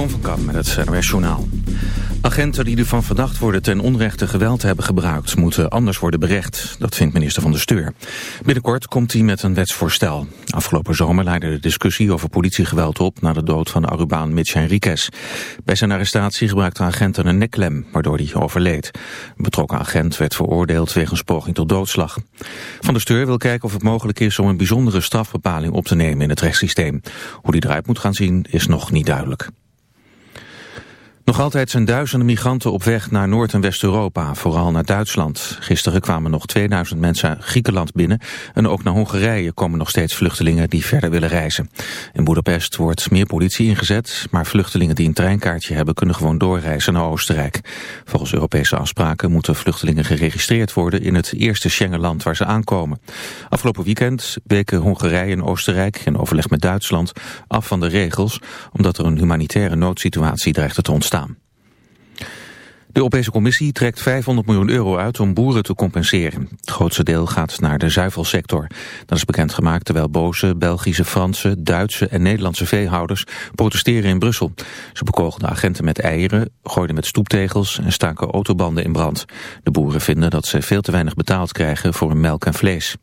Jeroen van Kamp met het NOS Journaal. Agenten die ervan verdacht worden ten onrechte geweld hebben gebruikt... moeten anders worden berecht. Dat vindt minister van de Steur. Binnenkort komt hij met een wetsvoorstel. Afgelopen zomer leidde de discussie over politiegeweld op... na de dood van de Arubaan Mitch Henriquez. Bij zijn arrestatie gebruikte agenten een nekklem... waardoor hij overleed. Een betrokken agent werd veroordeeld wegens poging tot doodslag. Van de Steur wil kijken of het mogelijk is... om een bijzondere strafbepaling op te nemen in het rechtssysteem. Hoe die eruit moet gaan zien is nog niet duidelijk. Nog altijd zijn duizenden migranten op weg naar Noord- en West-Europa, vooral naar Duitsland. Gisteren kwamen nog 2000 mensen Griekenland binnen en ook naar Hongarije komen nog steeds vluchtelingen die verder willen reizen. In Boedapest wordt meer politie ingezet, maar vluchtelingen die een treinkaartje hebben kunnen gewoon doorreizen naar Oostenrijk. Volgens Europese afspraken moeten vluchtelingen geregistreerd worden in het eerste Schengenland waar ze aankomen. Afgelopen weekend weken Hongarije en Oostenrijk in overleg met Duitsland af van de regels, omdat er een humanitaire noodsituatie dreigde te ontstaan. De Europese Commissie trekt 500 miljoen euro uit om boeren te compenseren. Het grootste deel gaat naar de zuivelsector. Dat is bekendgemaakt terwijl boze Belgische, Franse, Duitse en Nederlandse veehouders protesteren in Brussel. Ze bekogelden agenten met eieren, gooiden met stoeptegels en staken autobanden in brand. De boeren vinden dat ze veel te weinig betaald krijgen voor hun melk en vlees.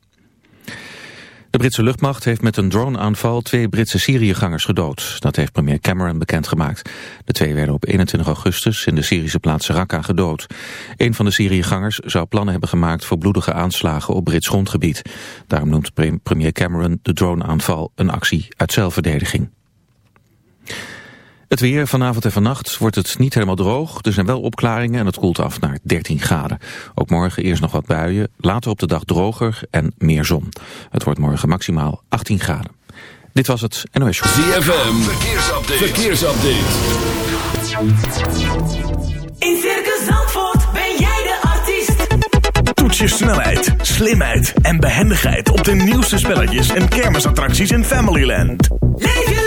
De Britse luchtmacht heeft met een droneaanval twee Britse Syriëgangers gedood. Dat heeft premier Cameron bekendgemaakt. De twee werden op 21 augustus in de Syrische plaats Raqqa gedood. Een van de Syriëgangers zou plannen hebben gemaakt voor bloedige aanslagen op Brits grondgebied. Daarom noemt premier Cameron de droneaanval een actie uit zelfverdediging. Het weer vanavond en vannacht wordt het niet helemaal droog. Er zijn wel opklaringen en het koelt af naar 13 graden. Ook morgen eerst nog wat buien, later op de dag droger en meer zon. Het wordt morgen maximaal 18 graden. Dit was het NOS Show. ZFM, verkeersupdate. verkeersupdate. In Circus Zandvoort ben jij de artiest. Toets je snelheid, slimheid en behendigheid op de nieuwste spelletjes en kermisattracties in Familyland. Leef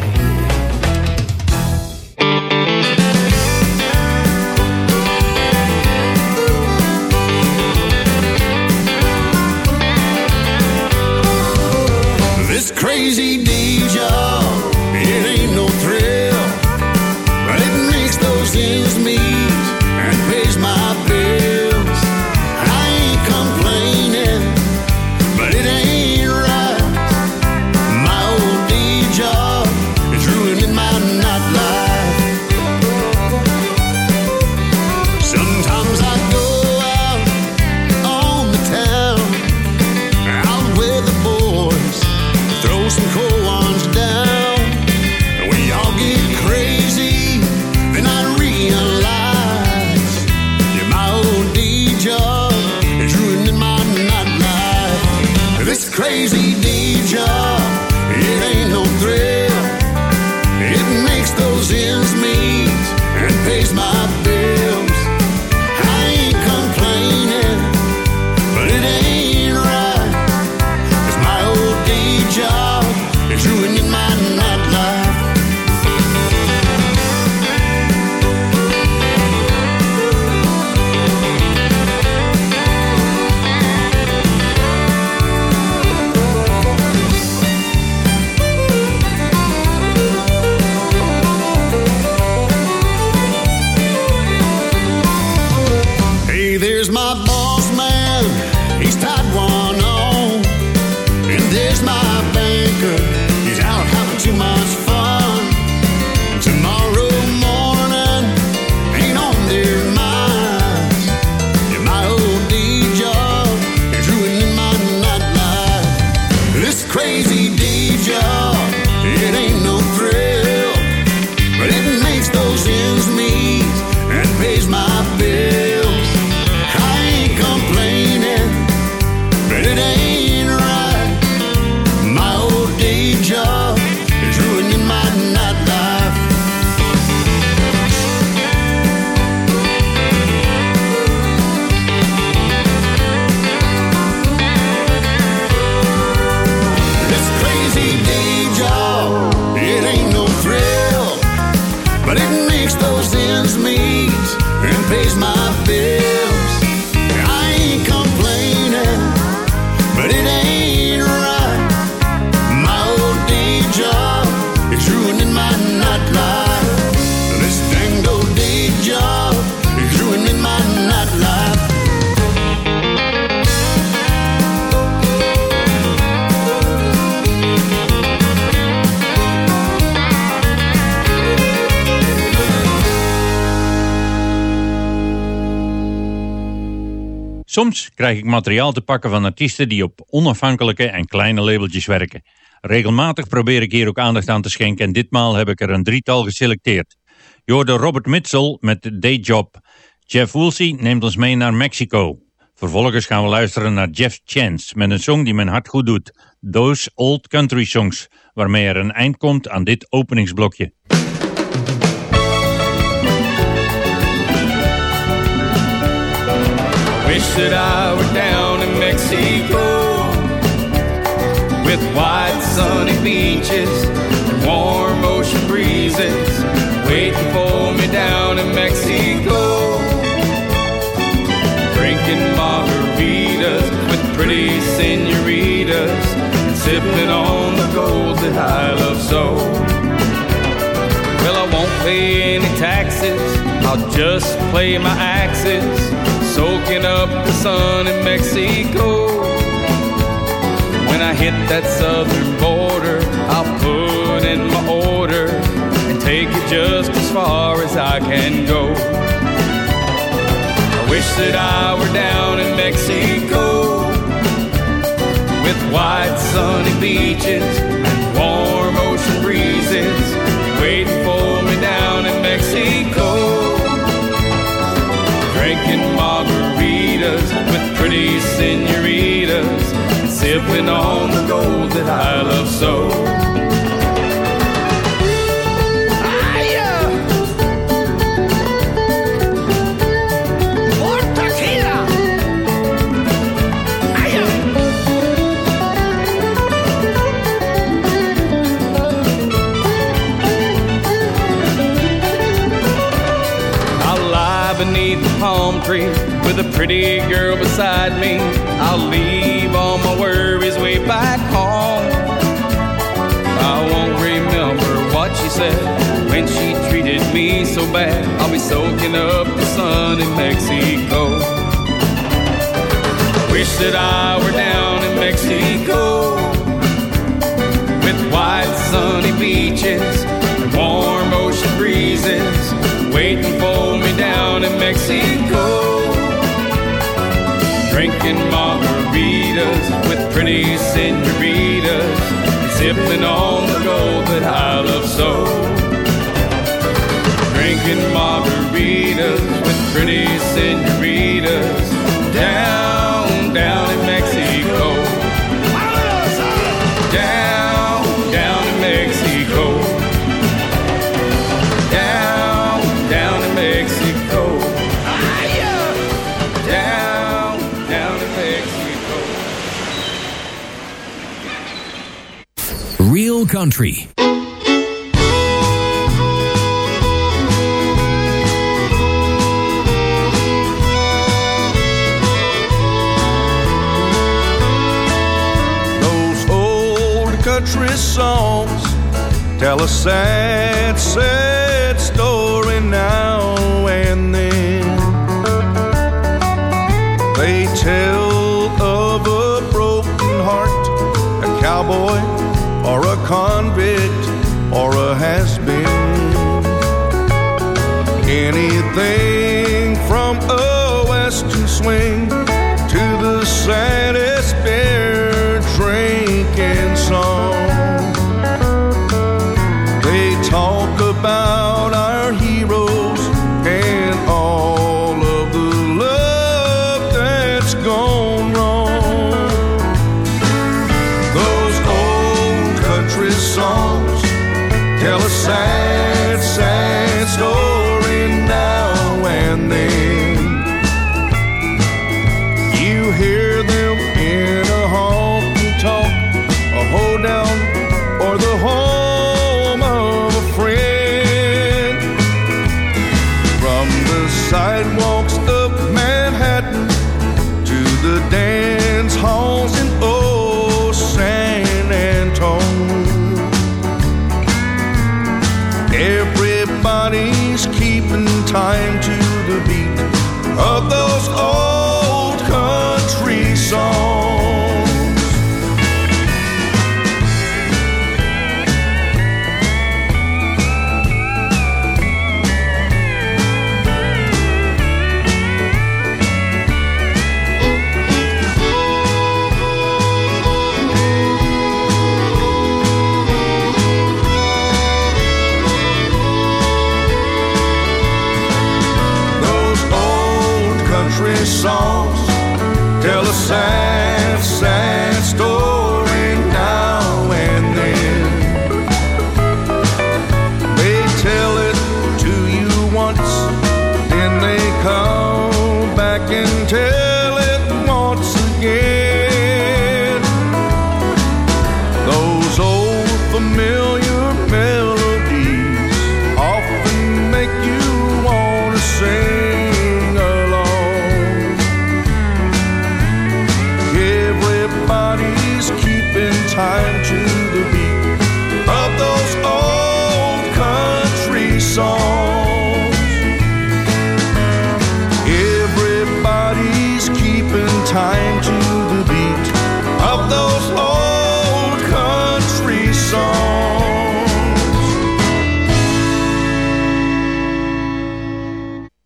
Krijg ik materiaal te pakken van artiesten die op onafhankelijke en kleine labeltjes werken. Regelmatig probeer ik hier ook aandacht aan te schenken en ditmaal heb ik er een drietal geselecteerd. Je Robert Mitchell met Day Job. Jeff Woolsey neemt ons mee naar Mexico. Vervolgens gaan we luisteren naar Jeff Chance met een song die mijn hart goed doet. Those Old Country Songs, waarmee er een eind komt aan dit openingsblokje. Wish that I were down in Mexico with white sunny beaches and warm ocean breezes waiting for me down in Mexico. Drinking margaritas with pretty senoritas and sipping on the gold that I love so. Well, I won't pay any taxes, I'll just play my axes, soaking up the sun in Mexico. When I hit that southern border, I'll put in my order and take it just as far as I can go. I wish that I were down in Mexico with white sunny beaches and warm ocean breezes Drinking margaritas with pretty senoritas sipping on the gold that I love so. Pretty girl beside me. I'll leave all my worries way back home. I won't remember what she said when she treated me so bad. I'll be soaking up the sun in Mexico. Wish that I were down in Mexico with white sunny beaches and warm ocean breezes waiting for me down in Mexico. Drinking margaritas with pretty senoritas, sipping on the gold that I love so. Drinking margaritas with pretty senoritas Country. Those old country songs tell a sad, sad story now and then. They They tell of a broken heart, a cowboy swing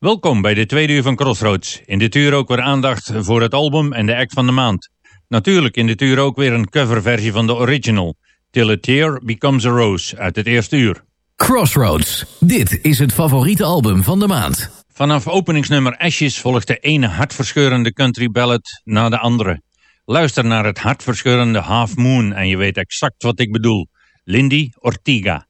Welkom bij de tweede uur van Crossroads. In dit uur ook weer aandacht voor het album en de act van de maand. Natuurlijk in dit uur ook weer een coverversie van de original. Till a Tear Becomes a Rose uit het eerste uur. Crossroads. Dit is het favoriete album van de maand. Vanaf openingsnummer Ashes volgt de ene hartverscheurende country ballad na de andere. Luister naar het hartverscheurende Half Moon en je weet exact wat ik bedoel. Lindy Ortiga.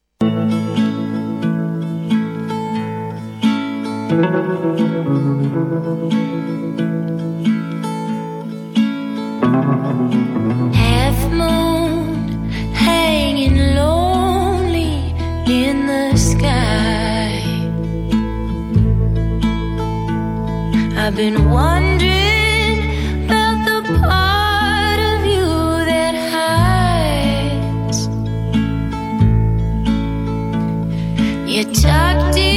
I've been wondering about the part of you that hides. You tucked into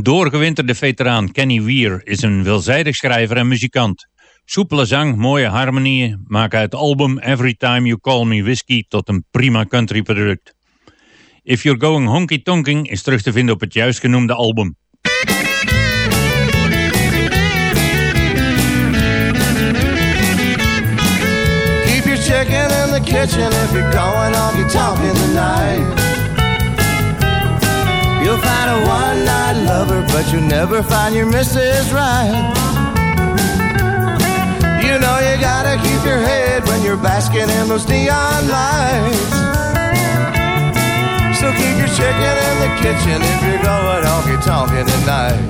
Doorgewinterde veteraan Kenny Weir is een veelzijdig schrijver en muzikant. Soepele zang, mooie harmonieën maken het album Every Time You Call Me Whiskey tot een prima country product. If You're Going Honky Tonking is terug te vinden op het juist genoemde album. Keep your chicken in the kitchen if you're going you're talking tonight. Find a one night lover, but you'll never find your Mrs. Right. You know you gotta keep your head when you're basking in those neon lights. So keep your chicken in the kitchen if you're going you're talking tonight.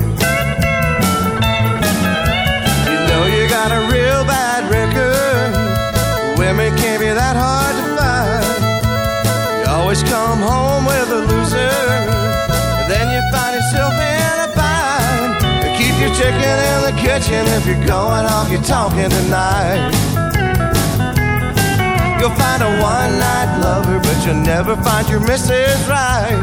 You know you got a real bad record. Women can't be that hard to find. You always come home with a loser. Chicken in the kitchen if you're going off, you're talking tonight. You'll find a one night lover, but you'll never find your Mrs. Right.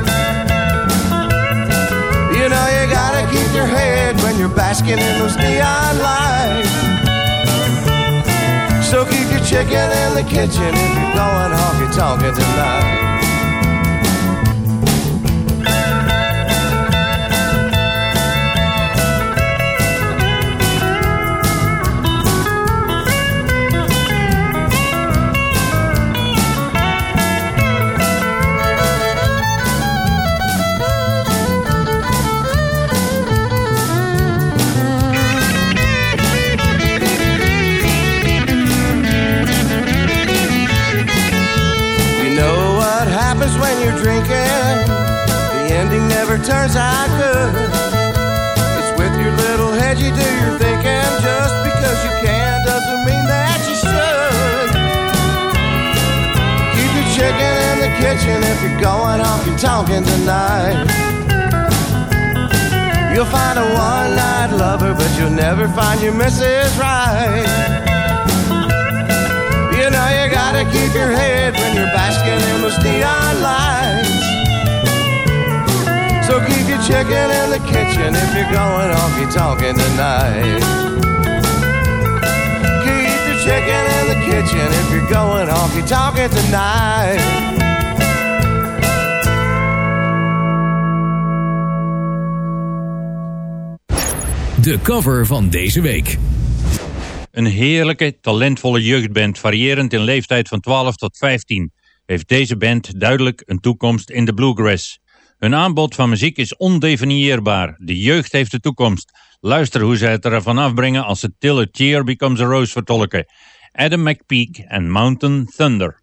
You know you gotta keep your head when you're basking in those neon lights. So keep your chicken in the kitchen if you're going off, you're talking tonight. Ending never turns out good. It's with your little head you do your thinking. Just because you can doesn't mean that you should. Keep your chicken in the kitchen if you're going off, you're talking tonight. You'll find a one night lover, but you'll never find your Mrs. Right. You know you gotta keep your head when you're basking in those neon lights. Chicken in the kitchen if you're going off, you're talking tonight. Keep your chicken in the kitchen if you're going off, you're talking tonight. De cover van deze week. Een heerlijke, talentvolle jeugdband, variërend in leeftijd van 12 tot 15, heeft deze band duidelijk een toekomst in de bluegrass. Hun aanbod van muziek is ondefinieerbaar. De jeugd heeft de toekomst. Luister hoe zij het ervan afbrengen als ze Till a Cheer Becomes a Rose vertolken. Adam McPeak en Mountain Thunder.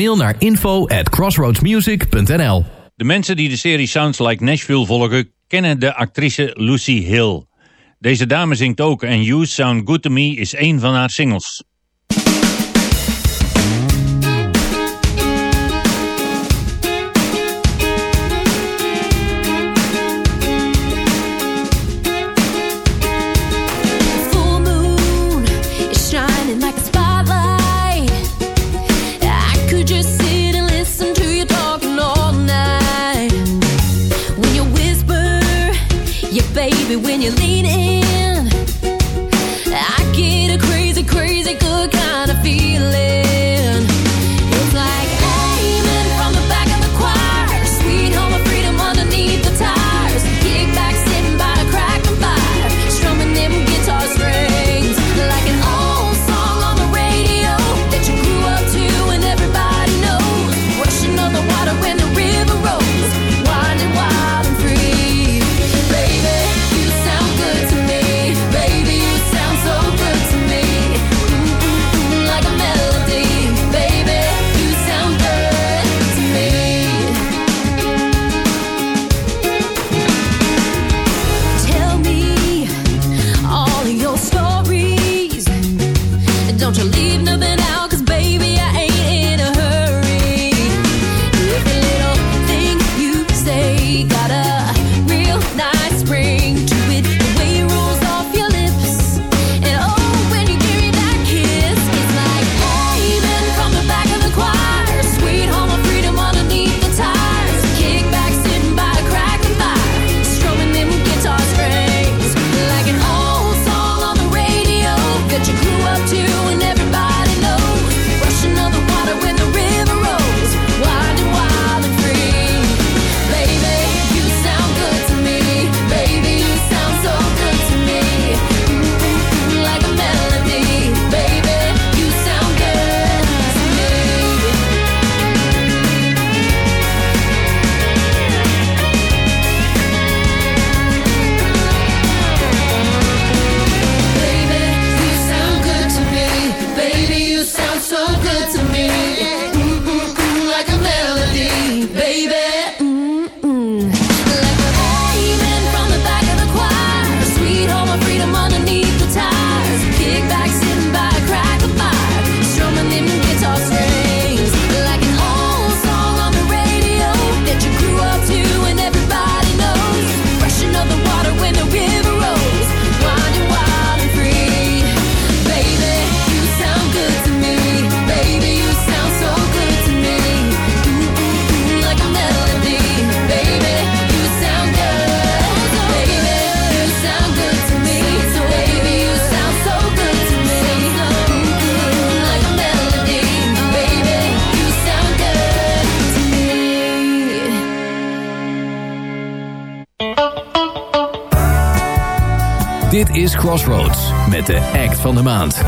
mail naar info at crossroadsmusic.nl. De mensen die de serie Sounds Like Nashville volgen kennen de actrice Lucy Hill. Deze dame zingt ook en You Sound Good To Me is een van haar singles. Crossroads met de act van de maand.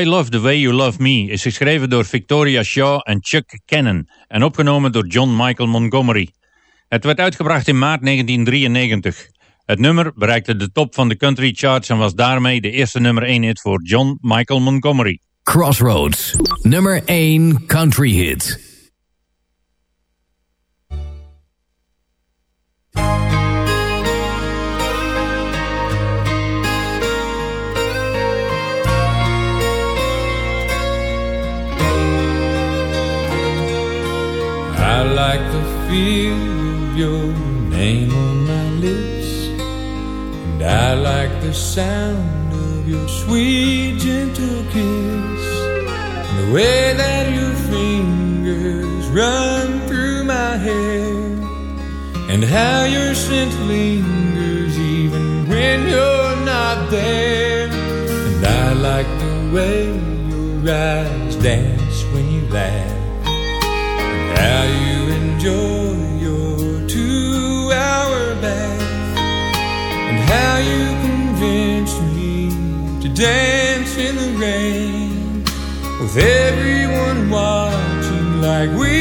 I Love the Way You Love Me is geschreven door Victoria Shaw en Chuck Cannon en opgenomen door John Michael Montgomery. Het werd uitgebracht in maart 1993. Het nummer bereikte de top van de country charts en was daarmee de eerste nummer 1 hit voor John Michael Montgomery. Crossroads, nummer 1 country hit. like the feel of your name on my lips, and I like the sound of your sweet, gentle kiss, and the way that your fingers run through my hair, and how your scent lingers even when you're not there, and I like the way your eyes dance when you laugh. How you enjoy your two hour bath, and how you convinced me to dance in the rain with everyone watching like we.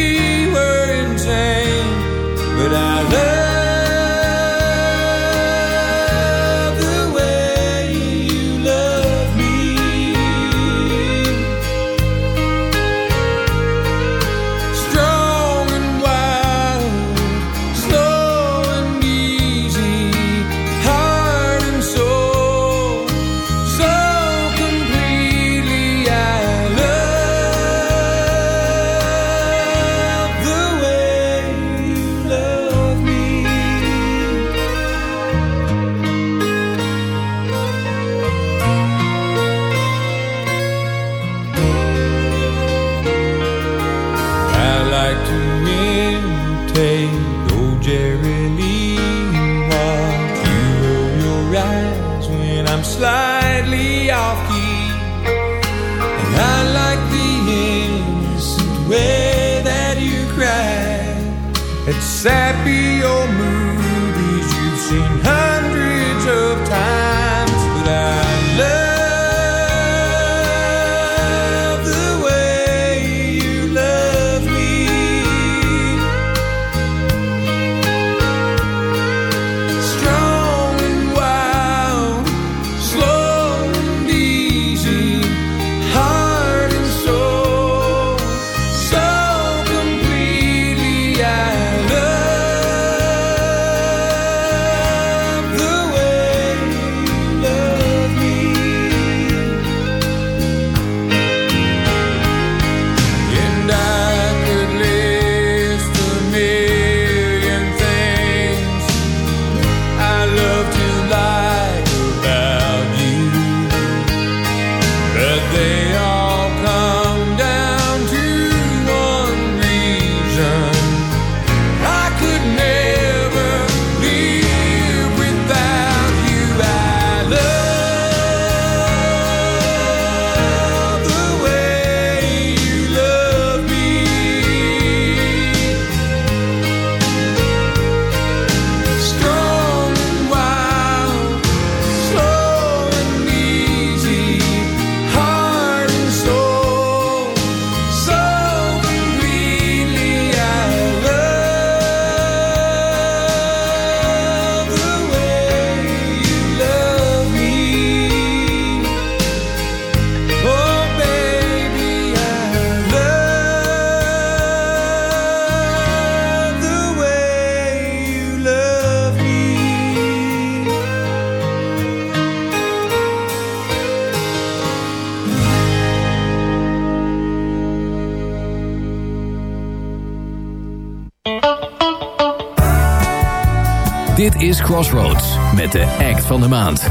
Crossroads met de act van de maand.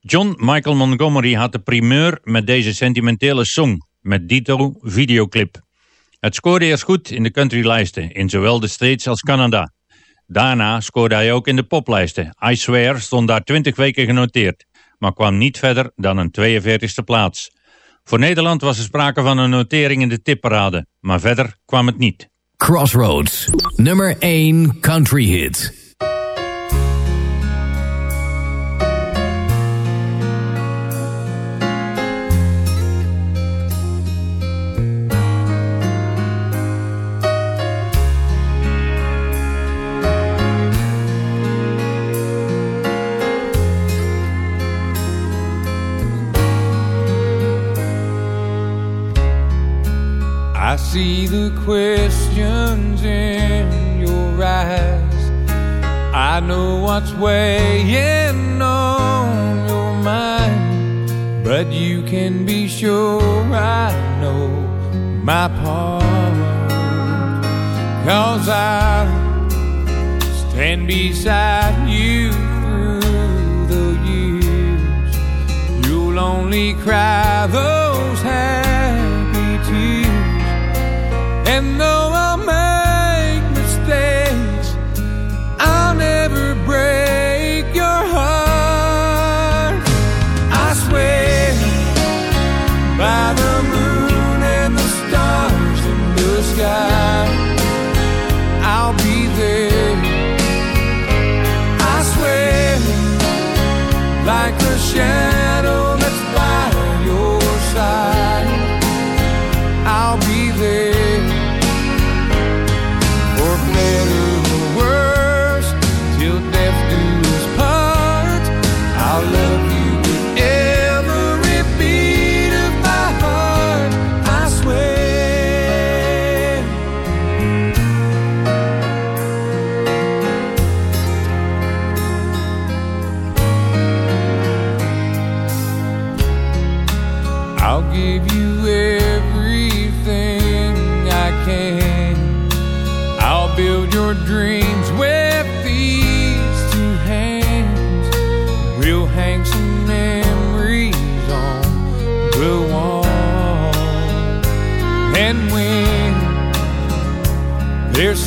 John Michael Montgomery had de primeur met deze sentimentele song met dito videoclip. Het scoorde eerst goed in de countrylijsten in zowel de States als Canada. Daarna scoorde hij ook in de poplijsten. I Swear stond daar 20 weken genoteerd, maar kwam niet verder dan een 42e plaats. Voor Nederland was er sprake van een notering in de tipparade, maar verder kwam het niet. Crossroads, nummer 1 country hit. Questions in your eyes. I know what's weighing on your mind, but you can be sure I know my part. Cause I stand beside you through the years. You'll only cry those happy Yeah. Your dreams with these two hands. We'll hang some memories on the wall. And when there's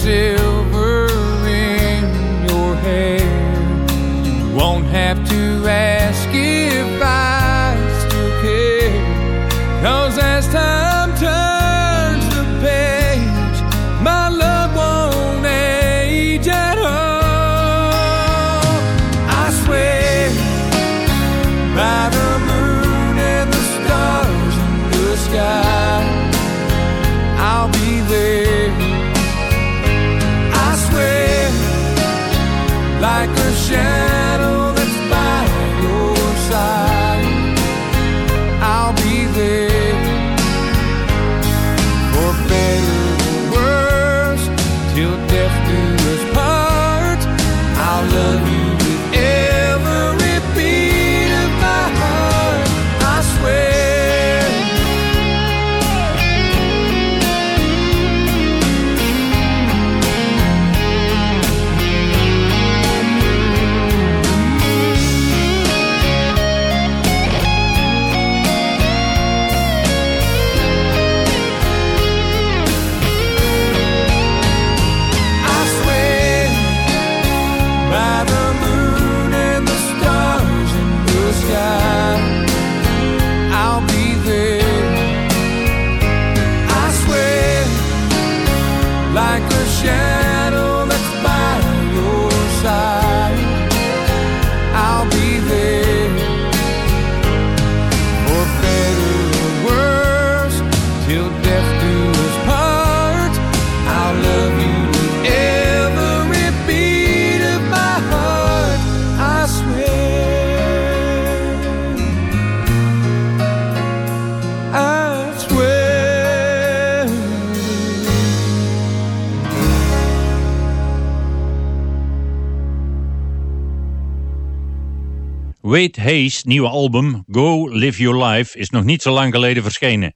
Wade Hayes' nieuwe album Go Live Your Life is nog niet zo lang geleden verschenen.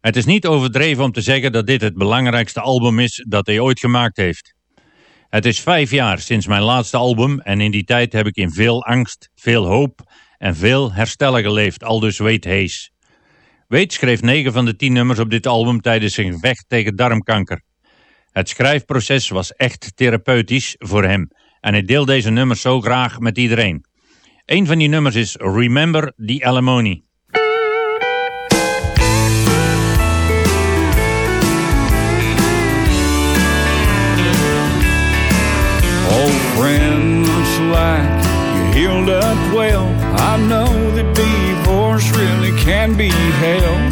Het is niet overdreven om te zeggen dat dit het belangrijkste album is dat hij ooit gemaakt heeft. Het is vijf jaar sinds mijn laatste album en in die tijd heb ik in veel angst, veel hoop en veel herstellen geleefd, aldus Wade Hayes. Wade schreef negen van de tien nummers op dit album tijdens zijn gevecht tegen darmkanker. Het schrijfproces was echt therapeutisch voor hem en hij deelt deze nummers zo graag met iedereen. Een van die nummers is Remember the Alimony. Old friend, looks like you healed up well. I know that divorce really can be hell.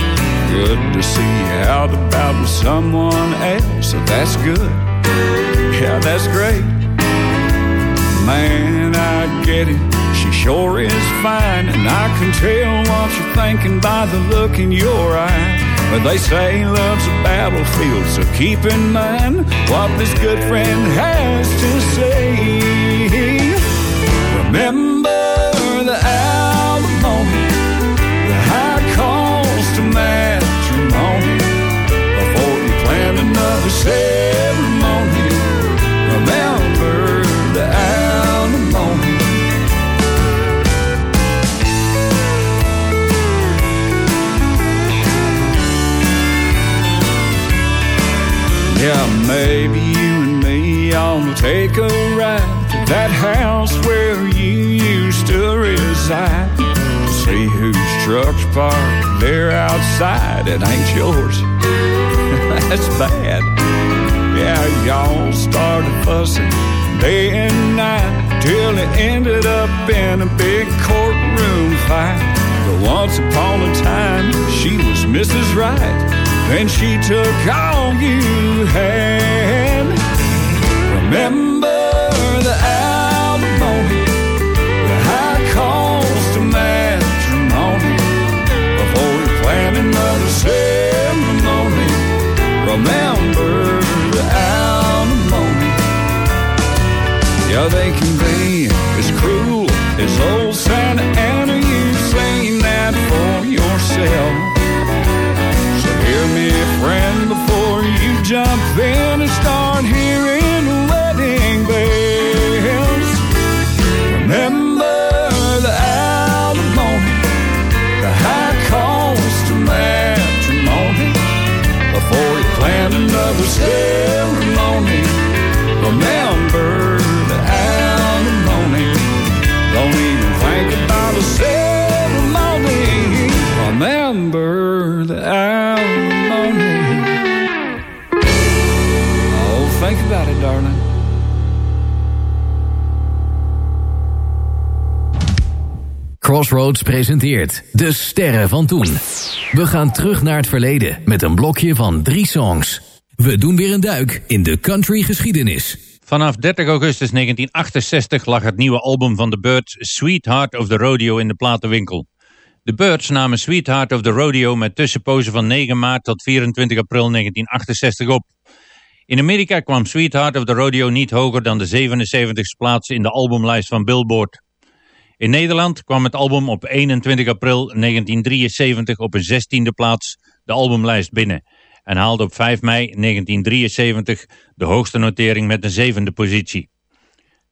Good to see you out about with someone else, so that's good. Yeah, that's great. Man, I get it. She sure is fine, and I can tell what you're thinking by the look in your eye. But they say love's a battlefield, so keep in mind what this good friend has to say. Remember the alimony, the high cost of matrimony. Before you plan another ceremony, ought to take a ride to that house where you used to reside. See whose truck's parked there outside. It ain't yours. That's bad. Yeah, y'all started fussing day and night till it ended up in a big courtroom fight. But once upon a time, she was Mrs. Right. Then she took all you had. Remember Crossroads presenteert De Sterren van Toen. We gaan terug naar het verleden met een blokje van drie songs. We doen weer een duik in de country geschiedenis. Vanaf 30 augustus 1968 lag het nieuwe album van The Birds Sweetheart of the Rodeo in de platenwinkel. De Birds namen Sweetheart of the Rodeo met tussenpozen van 9 maart tot 24 april 1968 op. In Amerika kwam Sweetheart of the Rodeo niet hoger dan de 77ste plaats in de albumlijst van Billboard. In Nederland kwam het album op 21 april 1973 op een 16e plaats de albumlijst binnen en haalde op 5 mei 1973 de hoogste notering met een zevende positie.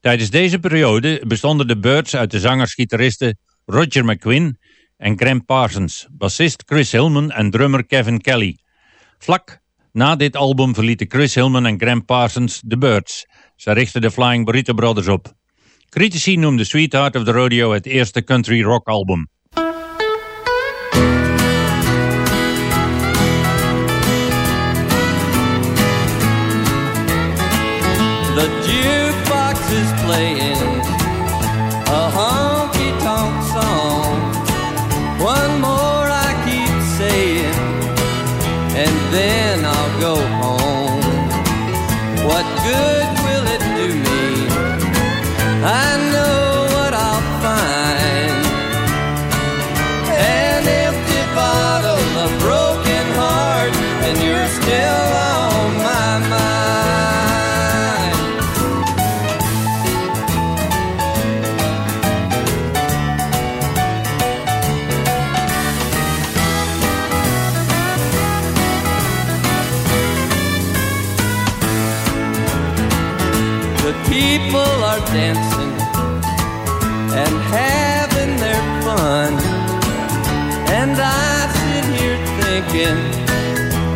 Tijdens deze periode bestonden de Birds uit de zangers-gitaristen Roger McQuinn en Graham Parsons, bassist Chris Hillman en drummer Kevin Kelly. Vlak na dit album verlieten Chris Hillman en Graham Parsons de Birds. Ze richtten de Flying Burrito Brothers op. Critici noemden Sweetheart of the Rodeo het eerste country rock album. The jukebox is playing The people are dancing and having their fun. And I sit here thinking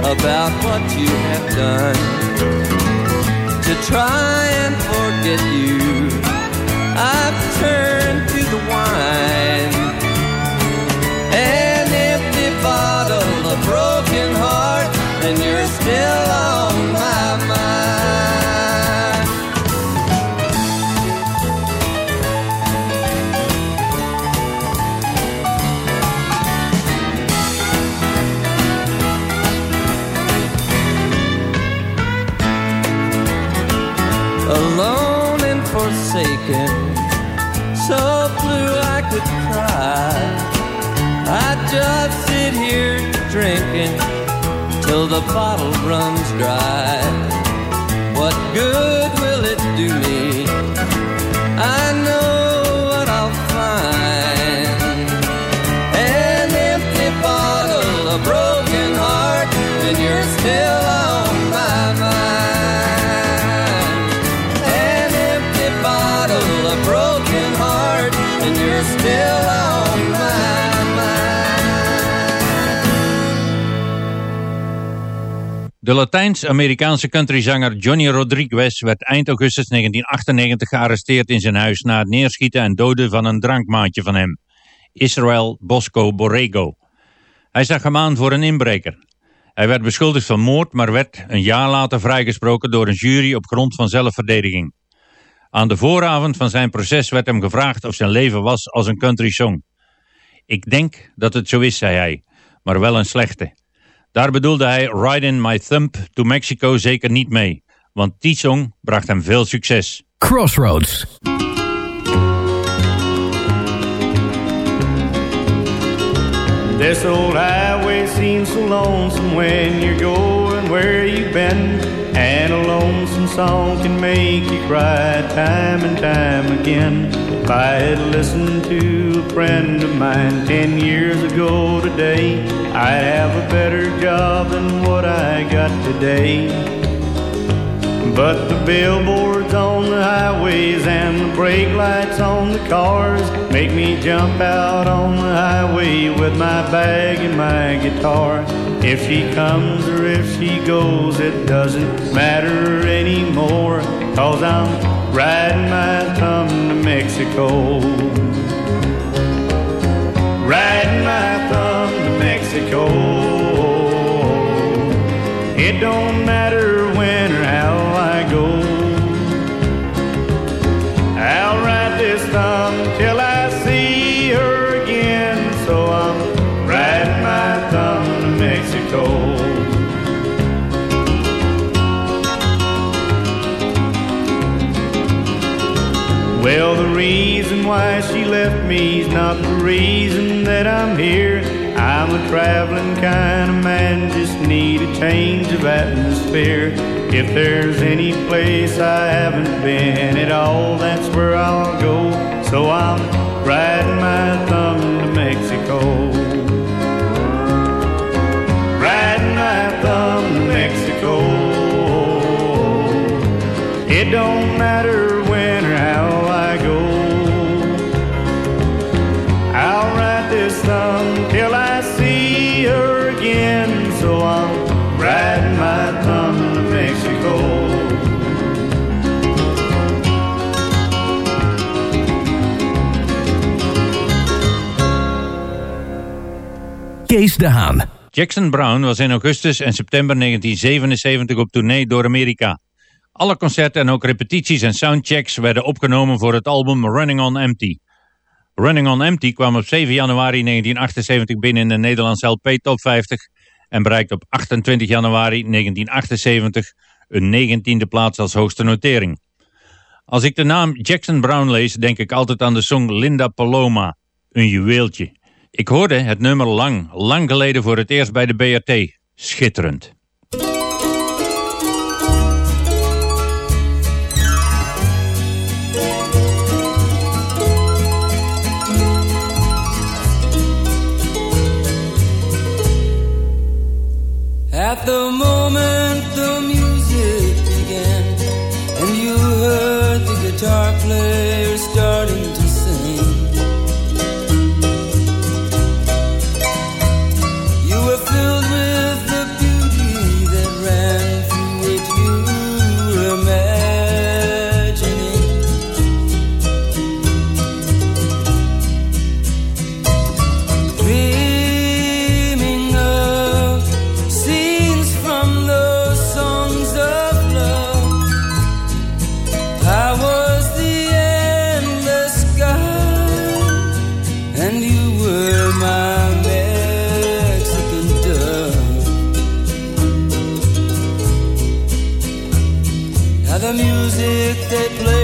about what you have done to try and forget you. I've turned to the wine, an empty bottle, a broken heart, and you're still on the bottle runs dry. De Latijns-Amerikaanse countryzanger Johnny Rodriguez werd eind augustus 1998 gearresteerd in zijn huis na het neerschieten en doden van een drankmaatje van hem, Israel Bosco Borrego. Hij zag hem aan voor een inbreker. Hij werd beschuldigd van moord, maar werd een jaar later vrijgesproken door een jury op grond van zelfverdediging. Aan de vooravond van zijn proces werd hem gevraagd of zijn leven was als een country song. Ik denk dat het zo is, zei hij, maar wel een slechte. Daar bedoelde hij Riding My Thumb to Mexico zeker niet mee, want die song bracht hem veel succes. Crossroads. This old highway seems so lonesome when you're going where you've been. And a lonesome song can make you cry time and time again. If I had listened to a friend of mine ten years ago today, I'd have a better job than what I got today. But the billboards on the highways and the brake lights on the cars make me jump out on the highway with my bag and my guitar. If she comes or if she goes, it doesn't matter anymore, cause I'm riding my thumb to Mexico. Riding my thumb to Mexico. It don't Well, the reason why she left me's not the reason that I'm here. I'm a traveling kind of man, just need a change of atmosphere. If there's any place I haven't been at all, that's where I'll go. So I'm riding my thumb to Mexico. Riding my thumb to Mexico. It don't matter Kees de Haan. Jackson Brown was in augustus en september 1977 op tournee door Amerika. Alle concerten en ook repetities en soundchecks werden opgenomen voor het album Running on Empty. Running on Empty kwam op 7 januari 1978 binnen in de Nederlandse LP Top 50 en bereikte op 28 januari 1978 een 19e plaats als hoogste notering. Als ik de naam Jackson Brown lees, denk ik altijd aan de song Linda Paloma, een juweeltje. Ik hoorde het nummer lang, lang geleden voor het eerst bij de BRT. Schitterend. At the moment the music began, and you heard the guitar player starting they play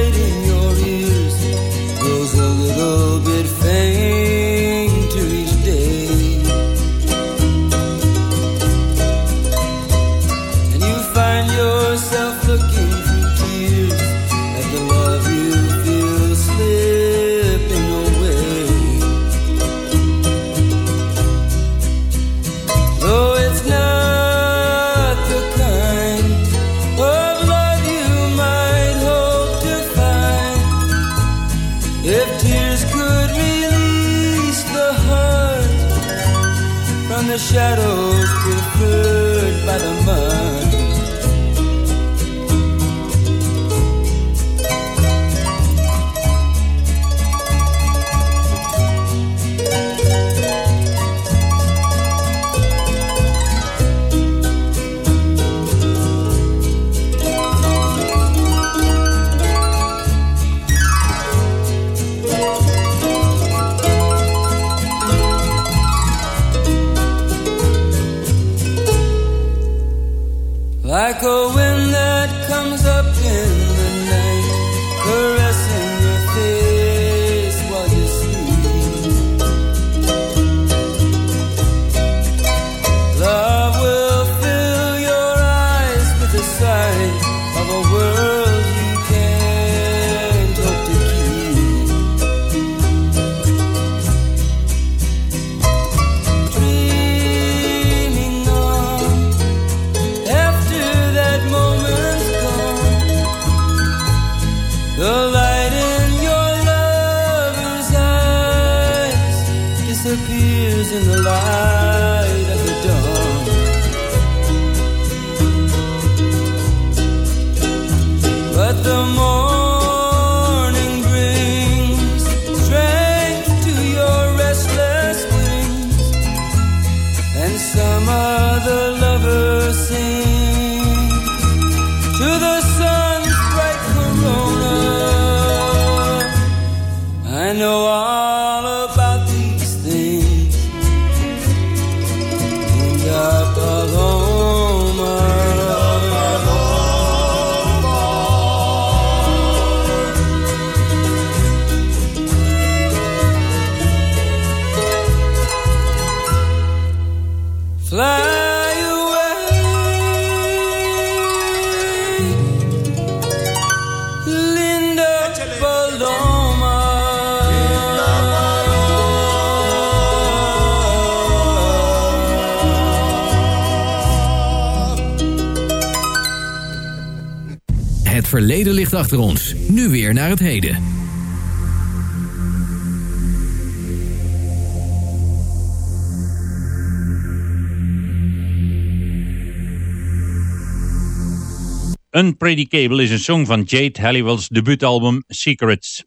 the light in your lover's eyes disappears in the light achter ons. Nu weer naar het heden. Unpredictable is een song van Jade Halliwell's debuutalbum Secrets.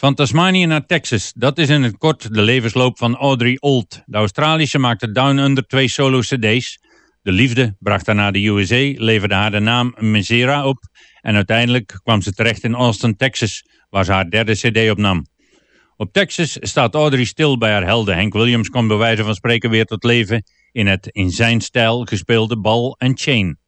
Van Tasmanië naar Texas, dat is in het kort de levensloop van Audrey Old. De Australische maakte Down Under twee solo cd's. De liefde bracht haar naar de USA, leverde haar de naam Mesera op... en uiteindelijk kwam ze terecht in Austin, Texas, waar ze haar derde cd opnam. Op Texas staat Audrey stil bij haar helden. Hank Williams kwam bij wijze van spreken weer tot leven... in het in zijn stijl gespeelde bal and chain.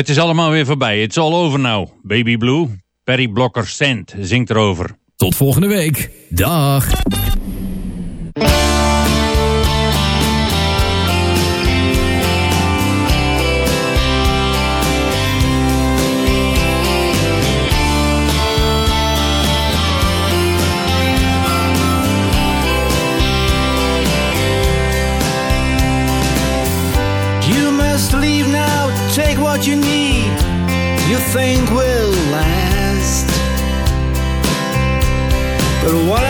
Het is allemaal weer voorbij. It's all over now. Baby Blue, Perry Blocker Sand zingt erover. Tot volgende week. Dag. think will last. But what